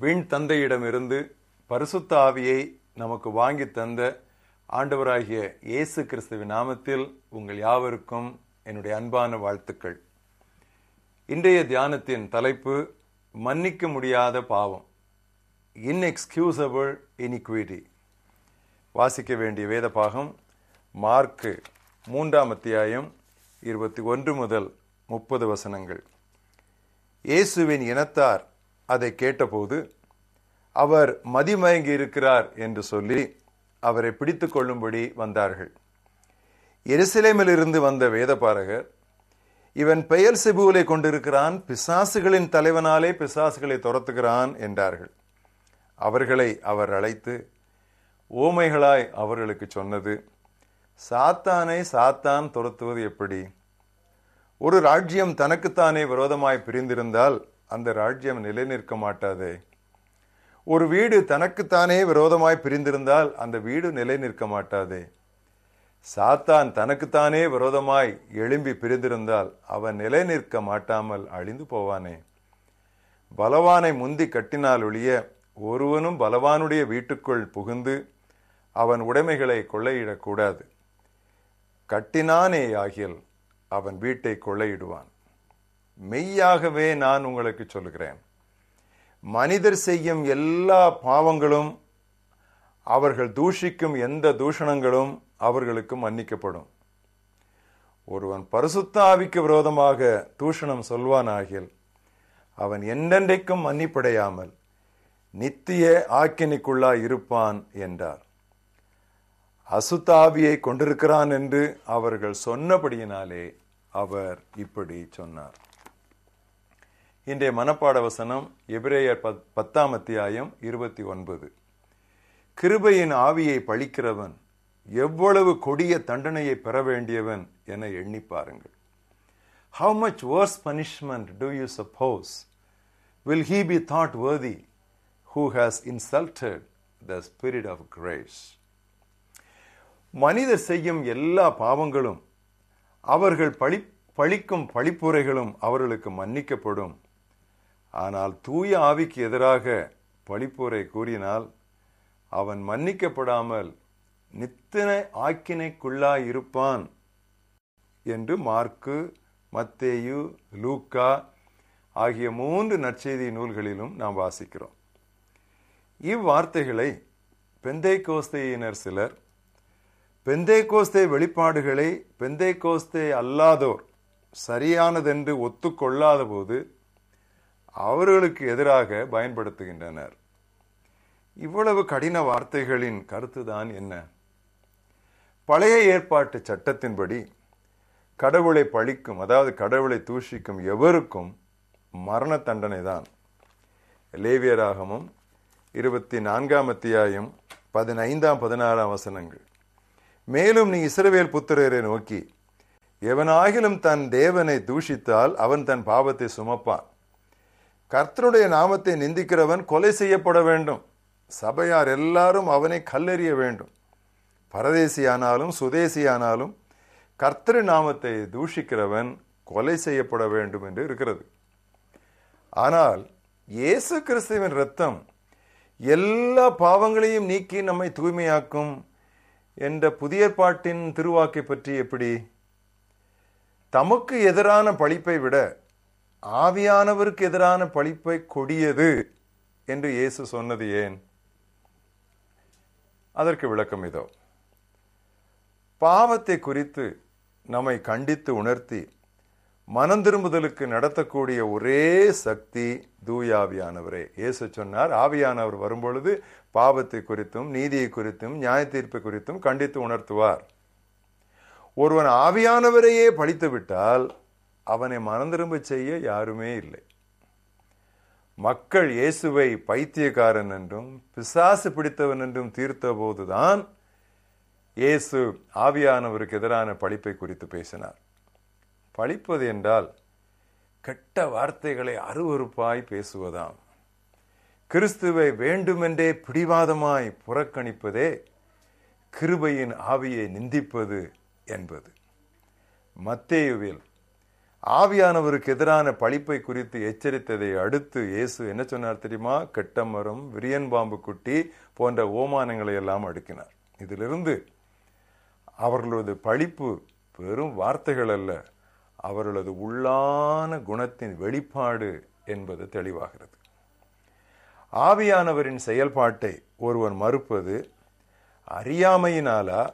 விண் தந்தையிடமிருந்து பரிசுத்த ஆவியை நமக்கு வாங்கி தந்த ஆண்டவராகிய இயேசு கிறிஸ்துவின் நாமத்தில் உங்கள் யாவருக்கும் என்னுடைய அன்பான வாழ்த்துக்கள். இன்றைய தியானத்தின் தலைப்பு மன்னிக்க முடியாத பாவம். இன்எக்ஸ்கியூசபிள் இனிக்விட்டி வாசிக்க வேண்டிய வேத பாகம் மார்க்கு மூன்றாம் அத்தியாயம் இருபத்தி ஒன்று முதல் முப்பது வசனங்கள். இயேசுவின் இனத்தார் அதை கேட்டபோது அவர் மதிமயங்கி இருக்கிறார் என்று சொல்லி அவரை பிடித்து கொள்ளும்படி வந்தார்கள். எருசலேமிலிருந்து வந்த வேதபாரகர் இவன் பெயர் செபுவலை கொண்டிருக்கிறான் பிசாசுகளின் தலைவனாலே பிசாசுகளை துரத்துகிறான் என்றார்கள். அவர்களை அவர் அழைத்து ஓமைகளாய் அவர்களுக்கு சொன்னது சாத்தானை சாத்தான் துரத்துவது எப்படி? ஒரு ராஜ்யம் தனக்குத்தானே விரோதமாய் பிரிந்திருந்தால் அந்த ராஜ்யம் நிலை நிற்க மாட்டாதே. ஒரு வீடு தனக்குத்தானே விரோதமாய் பிரிந்திருந்தால் அந்த வீடு நிலை நிற்க மாட்டாதே. சாத்தான் தனக்குத்தானே விரோதமாய் எழும்பி பிரிந்திருந்தால் அவன் நிலை நிற்க மாட்டாமல் அழிந்து போவானே. பலவானை முந்தி கட்டினால் ஒழிய ஒருவனும் பலவானுடைய வீட்டுக்குள் புகுந்து அவன் உடைமைகளை கொள்ளையிடக்கூடாது. கட்டினானே ஆகியல் அவன் வீட்டை கொள்ளையிடுவான். மெய்யாகவே நான் உங்களுக்கு சொல்லுகிறேன். மனிதர் செய்யும் எல்லா பாவங்களும் அவர்கள் தூஷிக்கும் எந்த தூஷணங்களும் அவர்களுக்கு மன்னிக்கப்படும். ஒருவன் பரிசுத்த ஆவிக்கு விரோதமாக தூஷணம் சொல்வானாகில் அவன் என்றென்றைக்கும் மன்னிப்படையாமல் நித்திய ஆக்கினிக்குள்ளாய் இருப்பான் என்றார். அசுத்தாவியை கொண்டிருக்கிறான் என்று அவர்கள் சொன்னபடியினாலே அவர் இப்படி சொன்னார். இன்றைய மனப்பாட வசனம் எபிரேயர் பத்தாம் அத்தியாயம் இருபத்தி ஒன்பது. கிருபையின் ஆவியை பழிக்கிறவன் எவ்வளவு கொடிய தண்டனையை பெற வேண்டியவன் என எண்ணி பாருங்கள். How much worse punishment do you suppose will he be thought worthy who has insulted the spirit of grace மனிதர் செய்யும் எல்லா பாவங்களும் அவர்கள் பழி பழிக்கும் பழிப்புரைகளும் அவர்களுக்கு மன்னிக்கப்படும். ஆனால் தூய ஆவிக்கு எதிராக பழிப்போரை கூறினால் அவன் மன்னிக்கப்படாமல் நித்தன ஆக்கினைக்குள்ளாய் இருப்பான் என்று மார்க்கு மத்தேயு லூக்கா ஆகிய மூன்று நற்செய்தி நூல்களிலும் நாம் வாசிக்கிறோம். இவ்வார்த்தைகளை பெந்தை கோஸ்தையினர் சிலர் பெந்தை கோஸ்தே வெளிப்பாடுகளை பெந்தை கோஸ்தே அல்லாதோர் சரியானதென்று ஒத்துக்கொள்ளாத போது அவர்களுக்கு எதிராக பயன்படுத்துகின்றனர். இவ்வளவு கடின வார்த்தைகளின் கருத்துதான் என்ன? பழைய ஏற்பாட்டு சட்டத்தின்படி கடவுளை பழிக்கும் அதாவது கடவுளை தூஷிக்கும் எவருக்கும் மரண தண்டனை தான் லேவியராகமும் இருபத்தி நான்காம் அத்தியாயம் பதினைந்தாம் பதினாறாம் வசனங்கள். மேலும் நீ இஸ்ரவேல் புத்திரரை நோக்கி எவனாகிலும் தன் தேவனை தூஷித்தால் அவன் தன் பாவத்தை சுமப்பான். கர்த்தருடைய நாமத்தை நிந்திக்கிறவன் கொலை செய்யப்பட வேண்டும். சபையார் எல்லாரும் அவனை கல்லெறிய வேண்டும். பரதேசியானாலும் சுதேசியானாலும் கர்த்தரு நாமத்தை தூஷிக்கிறவன் கொலை செய்யப்பட வேண்டும் என்று இருக்கிறது. ஆனால் இயேசு கிறிஸ்துவின் ரத்தம் எல்லா பாவங்களையும் நீக்கி நம்மை தூய்மையாக்கும் என்ற புதிய பாட்டின் திருவாக்கை பற்றி எப்படி? தமக்கு எதிரான பழிப்பை விட ஆவியானவருக்கு எதிரான பழிப்பை கொடியது என்று இயேசு சொன்னது ஏன்? அதற்கு விளக்கம் இதோ. பாவத்தை குறித்து நம்மை கண்டித்து உணர்த்தி மனம் திரும்புதலுக்கு நடத்தக்கூடிய ஒரே சக்தி தூயாவியானவரே இயேசு சொன்னார் ஆவியானவர் வரும்பொழுது பாவத்தை குறித்தும் நீதியை குறித்தும் நியாய தீர்ப்பு குறித்தும் கண்டித்து உணர்த்துவார். ஒருவன் ஆவியானவரையே படித்து விட்டால் அவனை மனந்திரும்ப செய்ய யாருமே இல்லை. மக்கள் இயேசுவை பைத்தியக்காரன் என்றும் பிசாசு பிடித்தவன் என்றும் தீர்த்த போதுதான் இயேசு ஆவியானவருக்கு எதிரான பழிப்பை குறித்து பேசினார். பழிப்பது என்றால் கெட்ட வார்த்தைகளை அருவறுப்பாய் பேசுவதாம். கிறிஸ்துவை வேண்டுமென்றே பிடிவாதமாய் புறக்கணிப்பதே கிருபையின் ஆவியை நிந்திப்பது என்பது. மத்தேயுவில் ஆவியானவருக்கு எதிரான பழிப்பை குறித்து எச்சரித்ததை அடுத்து இயேசு என்ன சொன்னார் தெரியுமா? கெட்டமரம் விரியன் பாம்பு குட்டி போன்ற ஓமானங்களை எல்லாம் அடுக்கினார். இதிலிருந்து அவர்களது பழிப்பு வெறும் வார்த்தைகள் அல்ல அவர்களது உள்ளான குணத்தின் வெளிப்பாடு என்பது தெளிவாகிறது. ஆவியானவரின் செயல்பாட்டை ஒருவன் மறுப்பது அறியாமையினாலா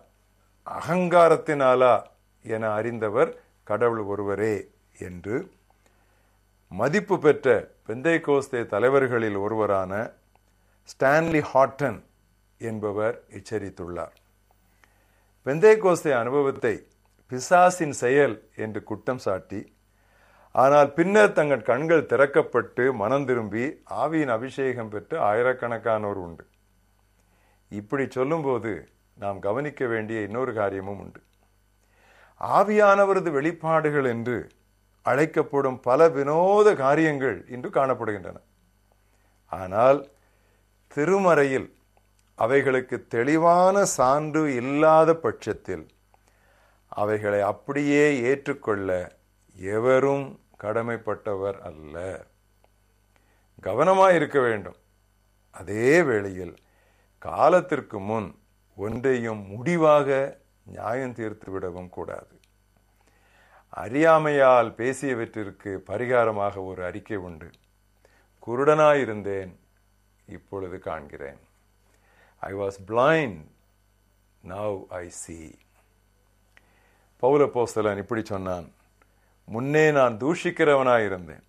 அகங்காரத்தினாலா என அறிந்தவர் கடவுள் ஒருவரே என்று மதிப்பு பெற்ற பெந்தை கோஸ்தே தலைவர்களில் ஒருவரான ஸ்டான்லி ஹாட்டன் என்பவர் எச்சரித்துள்ளார். பெந்தை கோஸ்தே அனுபவத்தை பிசாசின் செயல் என்று குற்றம் சாட்டி ஆனால் பின்னர் தங்கள் கண்கள் திறக்கப்பட்டு மனம் திரும்பி ஆவியின் அபிஷேகம் பெற்று ஆயிரக்கணக்கானோர் உண்டு. இப்படி சொல்லும்போது நாம் கவனிக்க வேண்டிய இன்னொரு காரியமும் உண்டு. ஆவியானவரது வெளிப்பாடுகள் என்று அழைக்கப்படும் பல வினோத காரியங்கள் இன்று காணப்படுகின்றன. ஆனால் திருமறையில் அவைகளுக்கு தெளிவான சான்று இல்லாத பட்சத்தில் அவைகளை அப்படியே ஏற்றுக்கொள்ள எவரும் கடமைப்பட்டவர் அல்ல. கவனமாக இருக்க வேண்டும். அதே வேளையில் காலத்திற்கு முன் ஒன்றையும் முடிவாக நியாயம் தீர்த்து விடவும் கூடாது. அறியாமையால் பேசியவற்றிற்கு பரிகாரமாக ஒரு அறிக்கை உண்டு. குருடனாயிருந்தேன் இப்பொழுது காண்கிறேன். I was blind now I see பௌல போஸ்தலன் இப்படி சொன்னான் முன்னே நான் தூஷிக்கிறவனாயிருந்தேன்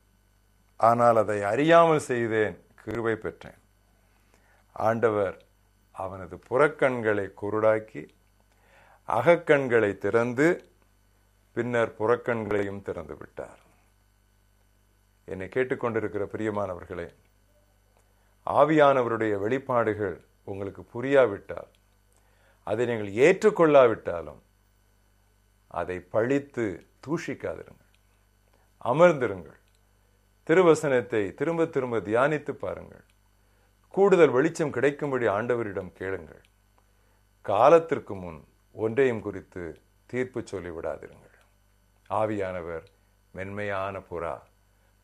ஆனால் அதை அறியாமல் செய்தேன் கிருபை பெற்றேன். ஆண்டவர் அவனது புறக்கண்களை குருடாக்கி அகக்கண்களை திறந்து பின்னர் புறக்கண்களையும் திறந்து விட்டார். என்னை கேட்டுக்கொண்டிருக்கிற பிரியமானவர்களே ஆவியானவருடைய வெளிப்பாடுகள் உங்களுக்கு புரியாவிட்டால் அதை நீங்கள் ஏற்றுக்கொள்ளாவிட்டாலும் அதை பழித்து தூஷிக்காதிருங்கள். அமர்ந்திருங்கள். திருவசனத்தை திரும்ப திரும்ப தியானித்து பாருங்கள். கூடுதல் வெளிச்சம் கிடைக்கும்படி ஆண்டவரிடம் கேளுங்கள். காலத்திற்கு முன் ஒன்றையும் குறித்து தீர்ப்பு சொல்லிவிடாதிருங்கள். ஆவியானவர் மென்மையான புறா.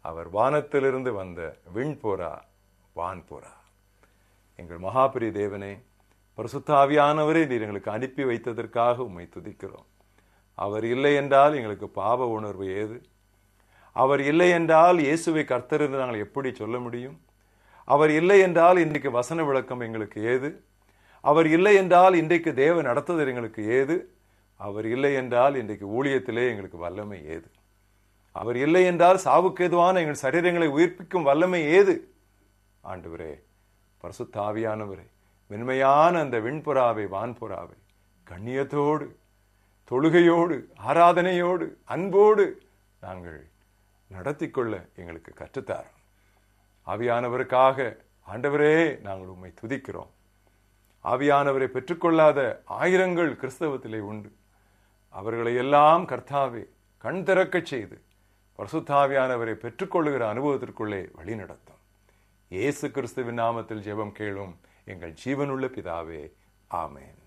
அவர் வானத்திலிருந்து வந்த விண்புறா வான்புறா எங்கள் மகாபிரி தேவனே பரிசுத்த ஆவியானவரை நீர் எங்களுக்கு அனுப்பி வைத்ததற்காக உம்மை துதிக்கிறோம். அவர் இல்லை என்றால் எங்களுக்கு பாவ உணர்வு ஏது? அவர் இல்லை என்றால் இயேசுவை கர்த்தர் என்று நாங்கள் எப்படி சொல்ல முடியும்? அவர் இல்லை என்றால் இன்றைக்கு வசன விளக்கம் எங்களுக்கு ஏது? அவர் இல்லை என்றால் இன்றைக்கு தேவன் நடத்துதல் எங்களுக்கு ஏது? அவர் இல்லை என்றால் இன்றைக்கு ஊழியத்திலே எங்களுக்கு வல்லமை ஏது? அவர் இல்லை என்றால் சாவுக்கு எதுவான எங்கள் சரீரங்களை உயிர்ப்பிக்கும் வல்லமை ஏது? ஆண்டவரே பரசுத்தாவியானவரே மென்மையான அந்த விண்புறாவை வான்புறாவை கண்ணியத்தோடு தொழுகையோடு ஆராதனையோடு அன்போடு நாங்கள் நடத்தி கொள்ள எங்களுக்கு கற்றுத்தார் ஆவியானவருக்காக ஆண்டவரே நாங்கள் உண்மை துதிக்கிறோம். ஆவியானவரை பெற்றுக்கொள்ளாத ஆயிரங்கள் கிறிஸ்தவத்திலே உண்டு. அவர்களையெல்லாம் கர்த்தாவே கண் திறக்கச் செய்து பரசுத்தாவியானவரை பெற்றுக்கொள்ளுகிற அனுபவத்திற்குள்ளே வழி நடத்தும் இயேசு கிறிஸ்துவின் நாமத்தில் ஜெபம் கேளும் எங்கள் ஜீவனுள்ள பிதாவே ஆமேன்.